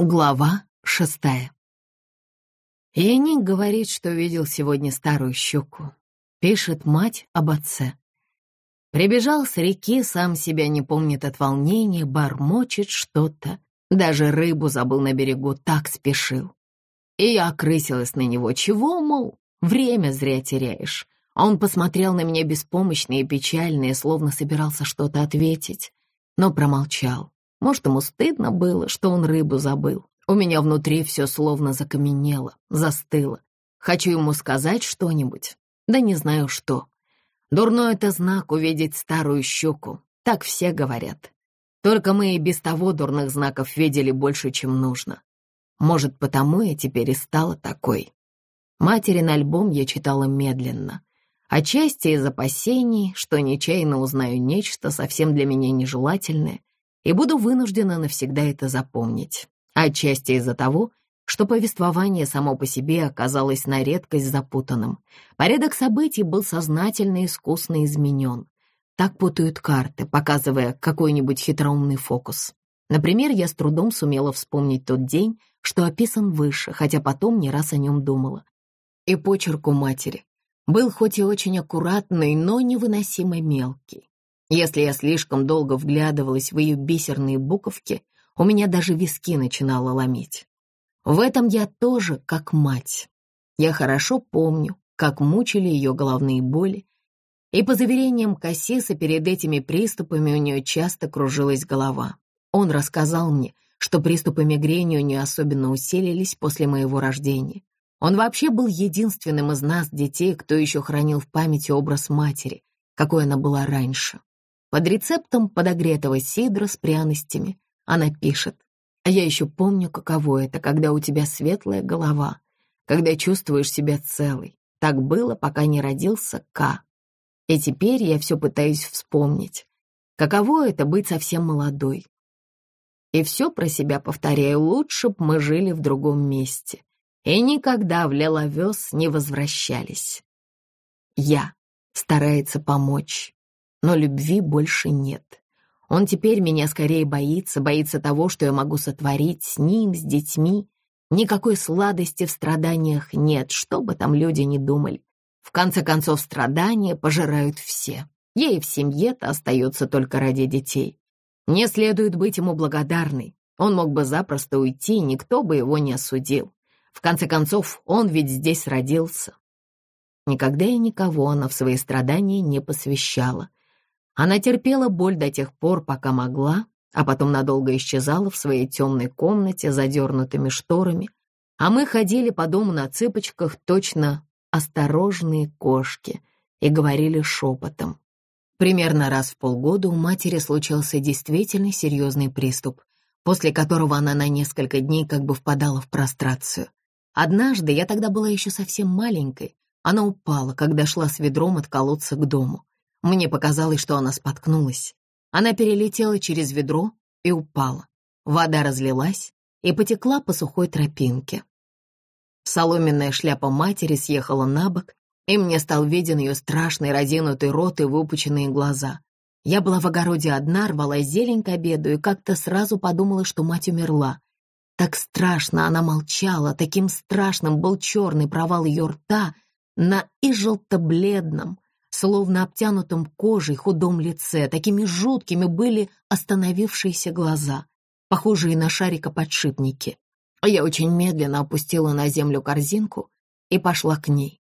Глава шестая. Яник говорит, что видел сегодня старую щуку. Пишет мать об отце. Прибежал с реки, сам себя не помнит от волнения, бормочет что-то. Даже рыбу забыл на берегу, так спешил. И я окрысилась на него. Чего, мол, время зря теряешь. А он посмотрел на меня беспомощно и печально, и словно собирался что-то ответить, но промолчал. Может, ему стыдно было, что он рыбу забыл. У меня внутри все словно закаменело, застыло. Хочу ему сказать что-нибудь, да не знаю что. Дурной это знак увидеть старую щуку, так все говорят. Только мы и без того дурных знаков видели больше, чем нужно. Может, потому я теперь и стала такой. Материн альбом я читала медленно. Отчасти из опасений, что нечаянно узнаю нечто совсем для меня нежелательное, и буду вынуждена навсегда это запомнить. Отчасти из-за того, что повествование само по себе оказалось на редкость запутанным. Порядок событий был сознательно искусно изменен. Так путают карты, показывая какой-нибудь хитроумный фокус. Например, я с трудом сумела вспомнить тот день, что описан выше, хотя потом не раз о нем думала. И почерк у матери был хоть и очень аккуратный, но невыносимо мелкий. Если я слишком долго вглядывалась в ее бисерные буковки, у меня даже виски начинало ломить. В этом я тоже как мать. Я хорошо помню, как мучили ее головные боли, и по заверениям Кассиса перед этими приступами у нее часто кружилась голова. Он рассказал мне, что приступы мигрени у нее особенно усилились после моего рождения. Он вообще был единственным из нас, детей, кто еще хранил в памяти образ матери, какой она была раньше. Под рецептом подогретого сидра с пряностями она пишет. А я еще помню, каково это, когда у тебя светлая голова, когда чувствуешь себя целой. Так было, пока не родился К. И теперь я все пытаюсь вспомнить. Каково это быть совсем молодой? И все про себя повторяю, лучше б мы жили в другом месте. И никогда в Леловес не возвращались. Я старается помочь но любви больше нет. Он теперь меня скорее боится, боится того, что я могу сотворить с ним, с детьми. Никакой сладости в страданиях нет, что бы там люди ни думали. В конце концов, страдания пожирают все. Ей в семье-то остается только ради детей. Не следует быть ему благодарной. Он мог бы запросто уйти, никто бы его не осудил. В конце концов, он ведь здесь родился. Никогда и никого она в свои страдания не посвящала. Она терпела боль до тех пор, пока могла, а потом надолго исчезала в своей темной комнате, задернутыми шторами, а мы ходили по дому на цыпочках, точно осторожные кошки, и говорили шепотом. Примерно раз в полгода у матери случался действительно серьезный приступ, после которого она на несколько дней как бы впадала в прострацию. Однажды, я тогда была еще совсем маленькой, она упала, когда шла с ведром от колодца к дому. Мне показалось, что она споткнулась. Она перелетела через ведро и упала. Вода разлилась и потекла по сухой тропинке. Соломенная шляпа матери съехала на бок, и мне стал виден ее страшный разинутый рот и выпученные глаза. Я была в огороде одна, рвала зелень к обеду и как-то сразу подумала, что мать умерла. Так страшно она молчала, таким страшным был черный провал ее рта на и желто-бледном, словно обтянутом кожей худом лице, такими жуткими были остановившиеся глаза, похожие на шарикоподшипники. Я очень медленно опустила на землю корзинку и пошла к ней.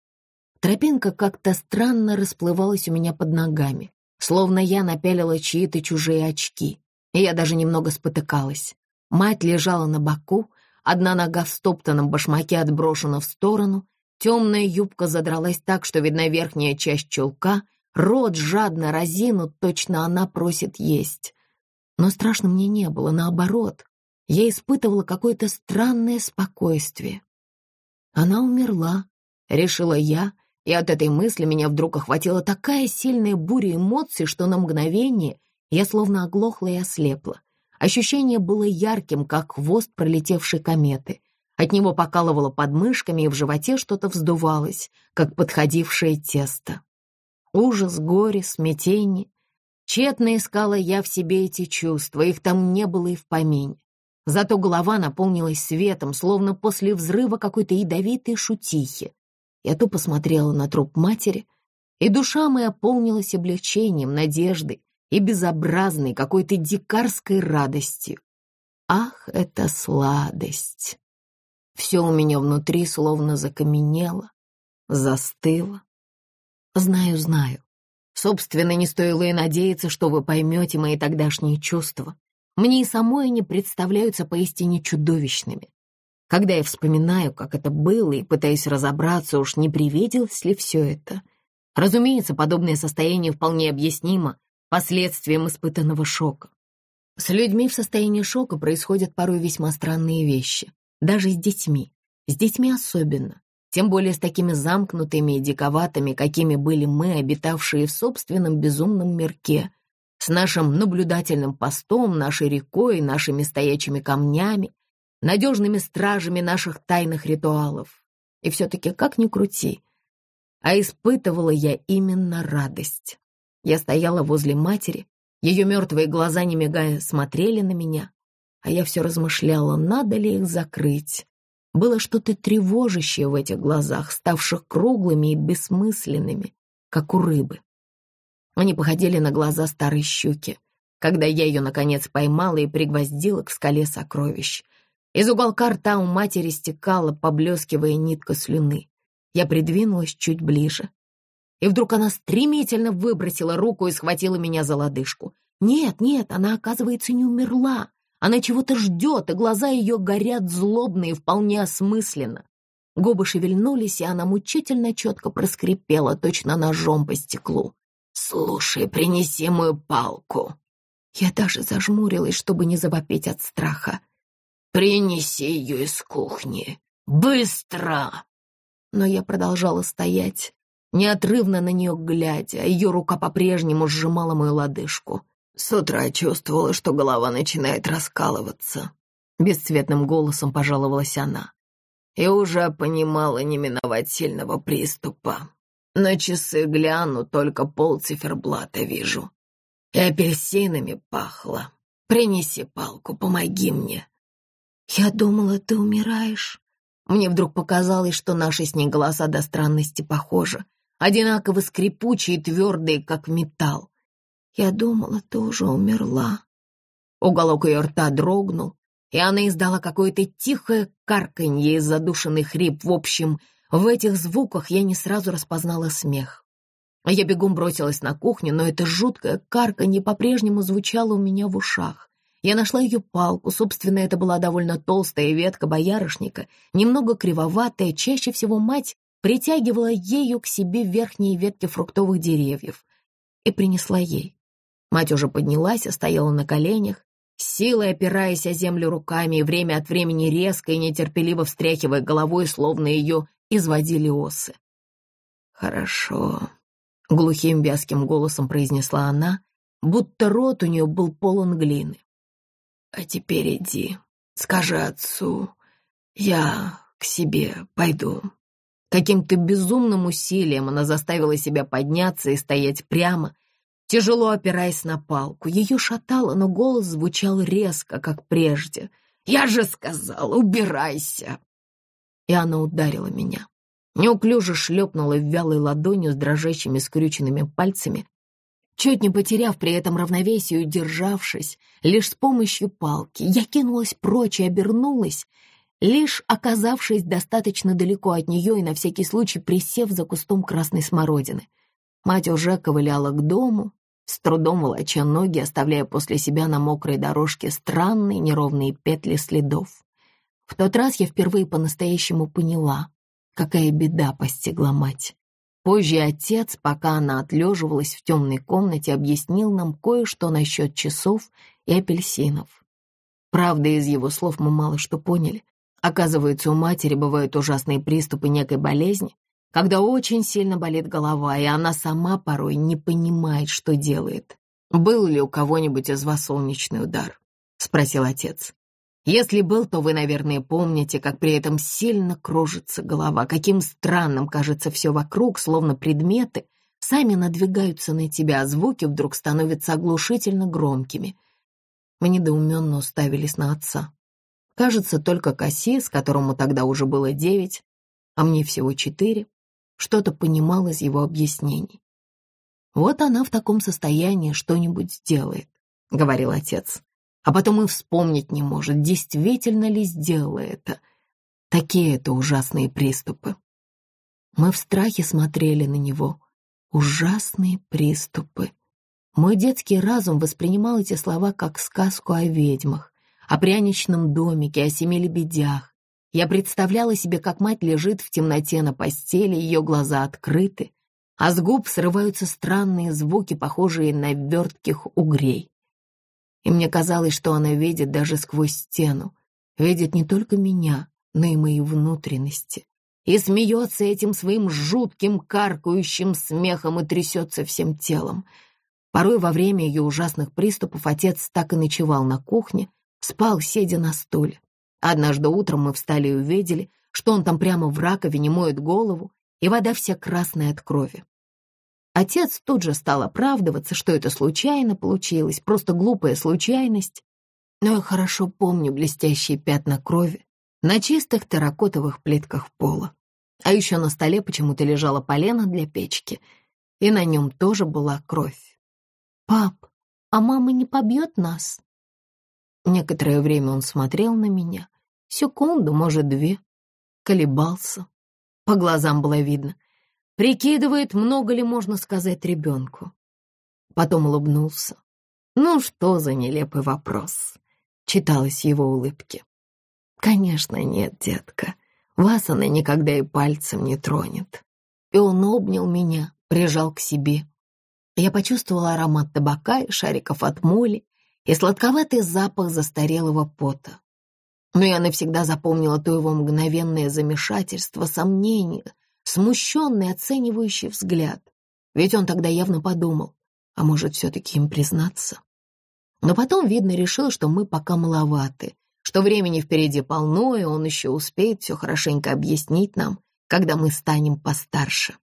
Тропинка как-то странно расплывалась у меня под ногами, словно я напялила чьи-то чужие очки, и я даже немного спотыкалась. Мать лежала на боку, одна нога в стоптанном башмаке отброшена в сторону, Темная юбка задралась так, что видна верхняя часть чулка, рот жадно разинут, точно она просит есть. Но страшно мне не было, наоборот. Я испытывала какое-то странное спокойствие. Она умерла, решила я, и от этой мысли меня вдруг охватила такая сильная буря эмоций, что на мгновение я словно оглохла и ослепла. Ощущение было ярким, как хвост пролетевшей кометы. От него покалывало подмышками, и в животе что-то вздувалось, как подходившее тесто. Ужас, горе, смятение. Тщетно искала я в себе эти чувства, их там не было и в помине. Зато голова наполнилась светом, словно после взрыва какой-то ядовитой шутихи. Я то посмотрела на труп матери, и душа моя полнилась облегчением, надеждой и безобразной какой-то дикарской радостью. Ах, это сладость! Все у меня внутри словно закаменело, застыло. Знаю, знаю. Собственно, не стоило и надеяться, что вы поймете мои тогдашние чувства. Мне и самой они представляются поистине чудовищными. Когда я вспоминаю, как это было, и пытаюсь разобраться, уж не привиделось ли все это. Разумеется, подобное состояние вполне объяснимо последствиям испытанного шока. С людьми в состоянии шока происходят порой весьма странные вещи, даже с детьми, с детьми особенно, тем более с такими замкнутыми и диковатыми, какими были мы, обитавшие в собственном безумном мирке, с нашим наблюдательным постом, нашей рекой, нашими стоячими камнями, надежными стражами наших тайных ритуалов. И все-таки, как ни крути, а испытывала я именно радость. Я стояла возле матери, ее мертвые глаза, не мигая, смотрели на меня, а я все размышляла, надо ли их закрыть. Было что-то тревожащее в этих глазах, ставших круглыми и бессмысленными, как у рыбы. Они походили на глаза старой щуки, когда я ее, наконец, поймала и пригвоздила к скале сокровищ. Из уголка рта у матери стекала, поблескивая нитка слюны. Я придвинулась чуть ближе и вдруг она стремительно выбросила руку и схватила меня за лодыжку. Нет, нет, она, оказывается, не умерла. Она чего-то ждет, и глаза ее горят злобно и вполне осмысленно. Губы шевельнулись, и она мучительно четко проскрипела, точно ножом по стеклу. «Слушай, принеси мою палку». Я даже зажмурилась, чтобы не завопить от страха. «Принеси ее из кухни. Быстро!» Но я продолжала стоять, неотрывно на нее глядя, а ее рука по-прежнему сжимала мою лодыжку. С утра чувствовала, что голова начинает раскалываться. Бесцветным голосом пожаловалась она. И уже понимала не миновать сильного приступа. На часы гляну, только пол циферблата вижу. И апельсинами пахло. Принеси палку, помоги мне. Я думала, ты умираешь. Мне вдруг показалось, что наши с ней голоса до странности похожи одинаково скрипучие и твердые, как металл. Я думала, ты уже умерла. Уголок ее рта дрогнул, и она издала какое-то тихое карканье и задушенный хрип. В общем, в этих звуках я не сразу распознала смех. Я бегом бросилась на кухню, но это жуткое карканье по-прежнему звучало у меня в ушах. Я нашла ее палку, собственно, это была довольно толстая ветка боярышника, немного кривоватая, чаще всего мать притягивала ею к себе верхние ветки фруктовых деревьев и принесла ей. Мать уже поднялась и стояла на коленях, силой опираясь о землю руками и время от времени резко и нетерпеливо встряхивая головой, словно ее изводили осы. «Хорошо», — глухим вязким голосом произнесла она, будто рот у нее был полон глины. «А теперь иди, скажи отцу, я к себе пойду». Каким-то безумным усилием она заставила себя подняться и стоять прямо, тяжело опираясь на палку. Ее шатало, но голос звучал резко, как прежде. «Я же сказала, убирайся!» И она ударила меня. Неуклюже шлепнула вялой ладонью с дрожащими скрюченными пальцами, чуть не потеряв при этом равновесие удержавшись лишь с помощью палки. Я кинулась прочь и обернулась, лишь оказавшись достаточно далеко от нее и на всякий случай присев за кустом красной смородины. Мать уже ковыляла к дому, с трудом волоча ноги, оставляя после себя на мокрой дорожке странные неровные петли следов. В тот раз я впервые по-настоящему поняла, какая беда постигла мать. Позже отец, пока она отлеживалась в темной комнате, объяснил нам кое-что насчет часов и апельсинов. Правда, из его слов мы мало что поняли. Оказывается, у матери бывают ужасные приступы некой болезни, когда очень сильно болит голова, и она сама порой не понимает, что делает. «Был ли у кого-нибудь из вас солнечный удар?» — спросил отец. «Если был, то вы, наверное, помните, как при этом сильно кружится голова, каким странным кажется все вокруг, словно предметы сами надвигаются на тебя, а звуки вдруг становятся оглушительно громкими». Мы недоуменно уставились на отца. Кажется, только Кассис, которому тогда уже было девять, а мне всего четыре, что-то понимал из его объяснений. «Вот она в таком состоянии что-нибудь сделает», — говорил отец. А потом и вспомнить не может, действительно ли сделала это. Такие это ужасные приступы. Мы в страхе смотрели на него. Ужасные приступы. Мой детский разум воспринимал эти слова как сказку о ведьмах, о пряничном домике, о семи лебедях. Я представляла себе, как мать лежит в темноте на постели, ее глаза открыты, а с губ срываются странные звуки, похожие на вертких угрей. И мне казалось, что она видит даже сквозь стену, видит не только меня, но и мои внутренности, и смеется этим своим жутким каркающим смехом и трясется всем телом. Порой во время ее ужасных приступов отец так и ночевал на кухне, спал, сидя на стуле. Однажды утром мы встали и увидели, что он там прямо в раковине моет голову, и вода вся красная от крови. Отец тут же стал оправдываться, что это случайно получилось, просто глупая случайность. Но я хорошо помню блестящие пятна крови на чистых терракотовых плитках пола. А еще на столе почему-то лежала полена для печки, и на нем тоже была кровь. «Пап, а мама не побьет нас?» Некоторое время он смотрел на меня, секунду, может, две, колебался. По глазам было видно — Прикидывает, много ли можно сказать ребенку. Потом улыбнулся. «Ну что за нелепый вопрос?» Читалась его улыбке. «Конечно нет, детка. Вас она никогда и пальцем не тронет». И он обнял меня, прижал к себе. Я почувствовала аромат табака и шариков от моли и сладковатый запах застарелого пота. Но я навсегда запомнила то его мгновенное замешательство, сомнение, смущенный, оценивающий взгляд. Ведь он тогда явно подумал, а может, все-таки им признаться. Но потом, видно, решил, что мы пока маловаты, что времени впереди полно, и он еще успеет все хорошенько объяснить нам, когда мы станем постарше.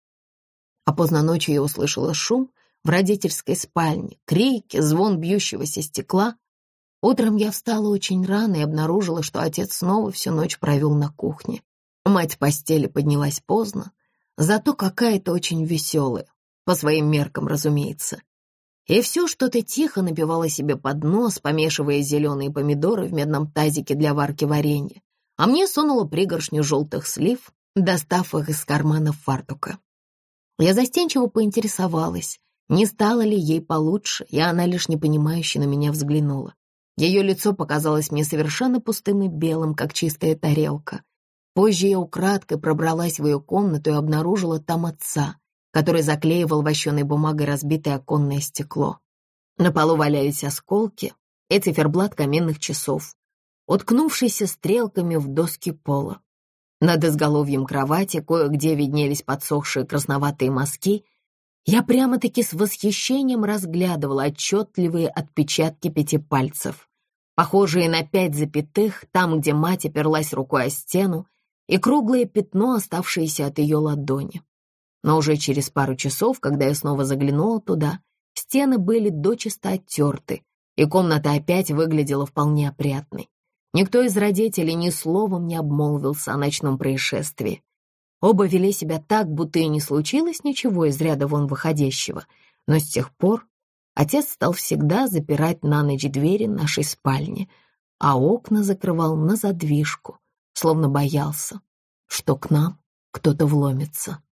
А поздно ночью я услышала шум в родительской спальне, крики, звон бьющегося стекла. Утром я встала очень рано и обнаружила, что отец снова всю ночь провел на кухне. Мать в постели поднялась поздно, зато какая-то очень веселая, по своим меркам, разумеется. И все что-то тихо напивало себе под нос, помешивая зеленые помидоры в медном тазике для варки варенья, а мне сунула пригоршню желтых слив, достав их из кармана фартука. Я застенчиво поинтересовалась, не стало ли ей получше, и она лишь непонимающе на меня взглянула. Ее лицо показалось мне совершенно пустым и белым, как чистая тарелка, Позже я украдкой пробралась в ее комнату и обнаружила там отца, который заклеивал вощеной бумагой разбитое оконное стекло. На полу валялись осколки и циферблат каменных часов, уткнувшийся стрелками в доски пола. Над изголовьем кровати кое-где виднелись подсохшие красноватые мазки. Я прямо-таки с восхищением разглядывала отчетливые отпечатки пяти пальцев, похожие на пять запятых, там, где мать оперлась рукой о стену и круглое пятно, оставшееся от ее ладони. Но уже через пару часов, когда я снова заглянула туда, стены были дочисто оттерты, и комната опять выглядела вполне опрятной. Никто из родителей ни словом не обмолвился о ночном происшествии. Оба вели себя так, будто и не случилось ничего из ряда вон выходящего, но с тех пор отец стал всегда запирать на ночь двери нашей спальни, а окна закрывал на задвижку, словно боялся, что к нам кто-то вломится.